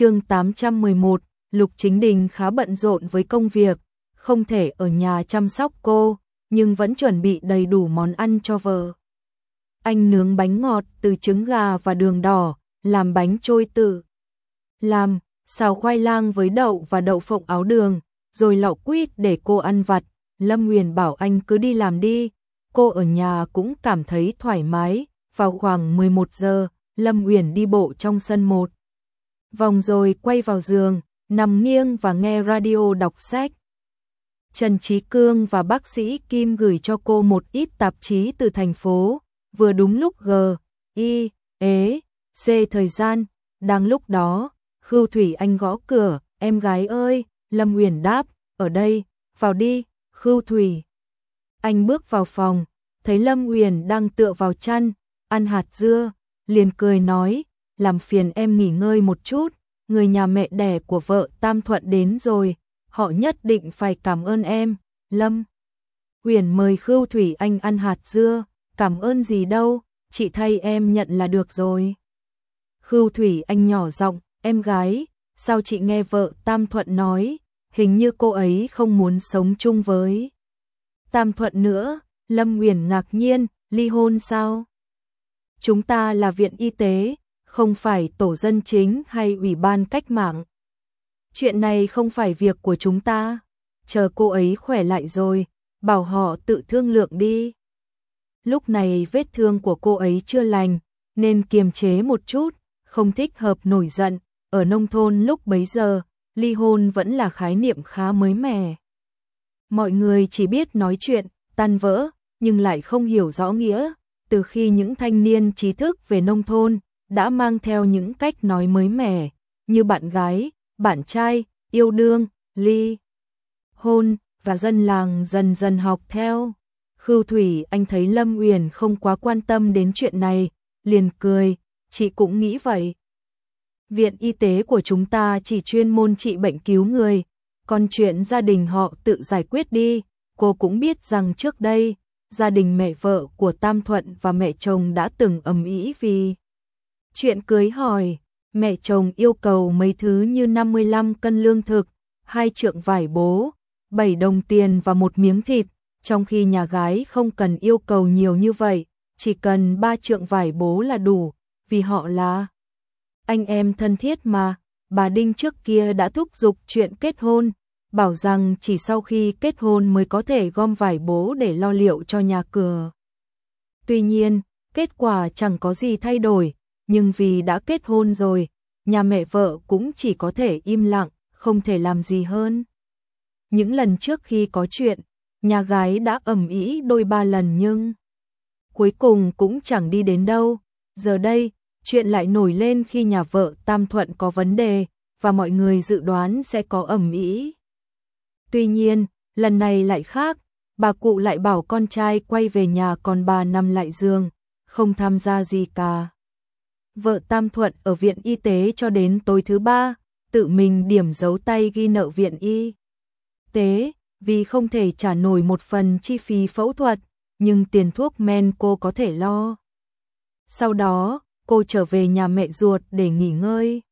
chương 811, Lục Chính Đình khá bận rộn với công việc, không thể ở nhà chăm sóc cô, nhưng vẫn chuẩn bị đầy đủ món ăn cho vợ. Anh nướng bánh ngọt từ trứng gà và đường đỏ, làm bánh trôi tự. Làm, xào khoai lang với đậu và đậu phộng áo đường, rồi lọ quýt để cô ăn vặt. Lâm Nguyền bảo anh cứ đi làm đi, cô ở nhà cũng cảm thấy thoải mái. Vào khoảng 11 giờ, Lâm Nguyền đi bộ trong sân một. Vòng rồi quay vào giường, nằm nghiêng và nghe radio đọc sách. Trần Trí Cương và bác sĩ Kim gửi cho cô một ít tạp chí từ thành phố, vừa đúng lúc G, Y, Ế, e, C thời gian, đang lúc đó, Khưu Thủy Anh gõ cửa, em gái ơi, Lâm Uyển đáp, ở đây, vào đi, Khưu Thủy. Anh bước vào phòng, thấy Lâm Uyển đang tựa vào chăn, ăn hạt dưa, liền cười nói, làm phiền em nghỉ ngơi một chút, người nhà mẹ đẻ của vợ Tam Thuận đến rồi, họ nhất định phải cảm ơn em, Lâm. Huyền mời Khưu Thủy Anh ăn hạt dưa, cảm ơn gì đâu, chị thay em nhận là được rồi. Khưu Thủy Anh nhỏ giọng, em gái, sao chị nghe vợ Tam Thuận nói, hình như cô ấy không muốn sống chung với. Tam Thuận nữa, Lâm Huyền ngạc nhiên, ly hôn sao? Chúng ta là viện y tế, không phải tổ dân chính hay ủy ban cách mạng. Chuyện này không phải việc của chúng ta, chờ cô ấy khỏe lại rồi, bảo họ tự thương lượng đi. Lúc này vết thương của cô ấy chưa lành, nên kiềm chế một chút, không thích hợp nổi giận, ở nông thôn lúc bấy giờ, ly hôn vẫn là khái niệm khá mới mẻ. Mọi người chỉ biết nói chuyện, tan vỡ, nhưng lại không hiểu rõ nghĩa, từ khi những thanh niên trí thức về nông thôn đã mang theo những cách nói mới mẻ, như bạn gái, bạn trai, yêu đương, ly, hôn, và dân làng dần dần học theo. Khưu Thủy anh thấy Lâm Uyển không quá quan tâm đến chuyện này, liền cười, chị cũng nghĩ vậy. Viện y tế của chúng ta chỉ chuyên môn trị bệnh cứu người, còn chuyện gia đình họ tự giải quyết đi, cô cũng biết rằng trước đây, gia đình mẹ vợ của Tam Thuận và mẹ chồng đã từng ầm ĩ vì chuyện cưới hỏi, mẹ chồng yêu cầu mấy thứ như 55 cân lương thực, hai trượng vải bố, 7 đồng tiền và một miếng thịt, trong khi nhà gái không cần yêu cầu nhiều như vậy, chỉ cần ba trượng vải bố là đủ, vì họ là anh em thân thiết mà. Bà Đinh trước kia đã thúc giục chuyện kết hôn, bảo rằng chỉ sau khi kết hôn mới có thể gom vải bố để lo liệu cho nhà cửa. Tuy nhiên, kết quả chẳng có gì thay đổi, nhưng vì đã kết hôn rồi, nhà mẹ vợ cũng chỉ có thể im lặng, không thể làm gì hơn. Những lần trước khi có chuyện, nhà gái đã ầm ĩ đôi ba lần nhưng cuối cùng cũng chẳng đi đến đâu. Giờ đây, chuyện lại nổi lên khi nhà vợ Tam Thuận có vấn đề và mọi người dự đoán sẽ có ầm ĩ. Tuy nhiên, lần này lại khác, bà cụ lại bảo con trai quay về nhà còn bà nằm lại giường, không tham gia gì cả. Vợ Tam Thuận ở viện y tế cho đến tối thứ ba, tự mình điểm dấu tay ghi nợ viện y tế, vì không thể trả nổi một phần chi phí phẫu thuật, nhưng tiền thuốc men cô có thể lo. Sau đó, cô trở về nhà mẹ ruột để nghỉ ngơi.